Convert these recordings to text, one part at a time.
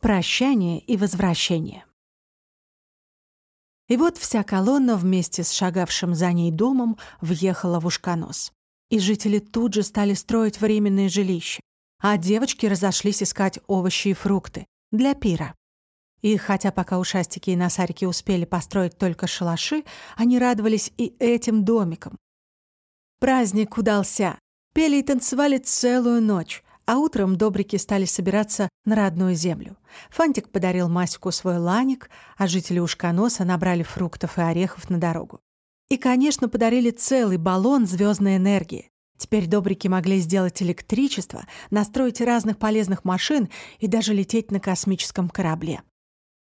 Прощание и возвращение. И вот вся колонна вместе с шагавшим за ней домом въехала в Ушконос. И жители тут же стали строить временные жилища, а девочки разошлись искать овощи и фрукты для пира. И хотя пока ушастики и носарики успели построить только шалаши, они радовались и этим домикам. Праздник удался. Пели и танцевали целую ночь, а утром добрики стали собираться на родную землю. Фантик подарил Масику свой ланик, а жители Ушконоса набрали фруктов и орехов на дорогу. И, конечно, подарили целый баллон звездной энергии. Теперь добрики могли сделать электричество, настроить разных полезных машин и даже лететь на космическом корабле.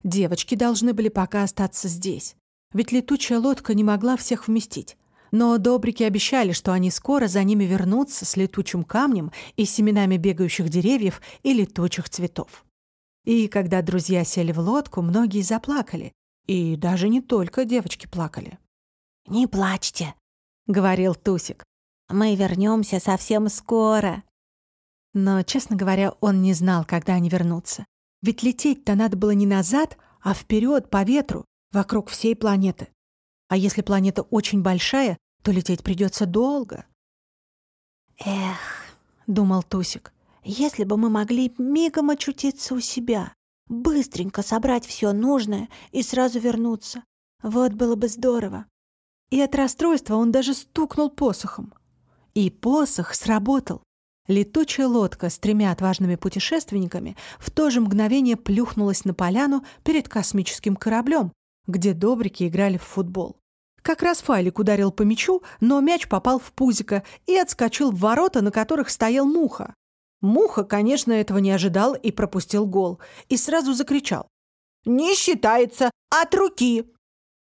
Девочки должны были пока остаться здесь, ведь летучая лодка не могла всех вместить. Но добрики обещали, что они скоро за ними вернутся с летучим камнем и семенами бегающих деревьев и летучих цветов. И когда друзья сели в лодку, многие заплакали. И даже не только девочки плакали. «Не плачьте», — говорил Тусик. «Мы вернемся совсем скоро». Но, честно говоря, он не знал, когда они вернутся. Ведь лететь-то надо было не назад, а вперед по ветру, вокруг всей планеты. А если планета очень большая, то лететь придется долго. «Эх», — думал Тусик, — «если бы мы могли мигом очутиться у себя, быстренько собрать все нужное и сразу вернуться, вот было бы здорово». И от расстройства он даже стукнул посохом. И посох сработал. Летучая лодка с тремя отважными путешественниками в то же мгновение плюхнулась на поляну перед космическим кораблем, где добрики играли в футбол. Как раз Файлик ударил по мячу, но мяч попал в пузико и отскочил в ворота, на которых стоял Муха. Муха, конечно, этого не ожидал и пропустил гол. И сразу закричал. «Не считается! От руки!»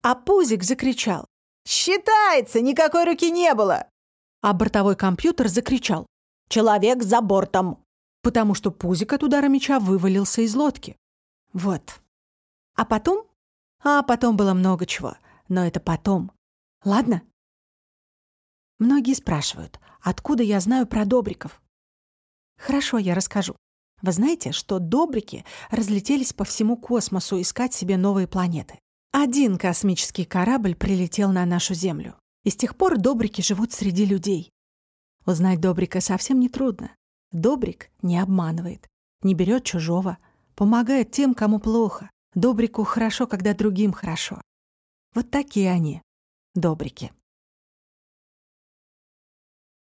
А Пузик закричал. «Считается! Никакой руки не было!» А бортовой компьютер закричал. «Человек за бортом!» Потому что Пузик от удара мяча вывалился из лодки. Вот. А потом а потом было много чего. Но это потом. Ладно? Многие спрашивают, откуда я знаю про добриков. Хорошо, я расскажу. Вы знаете, что добрики разлетелись по всему космосу искать себе новые планеты. Один космический корабль прилетел на нашу Землю. И с тех пор добрики живут среди людей. Узнать добрика совсем нетрудно. Добрик не обманывает, не берет чужого, помогает тем, кому плохо, Добрику хорошо, когда другим хорошо. Вот такие они, добрики.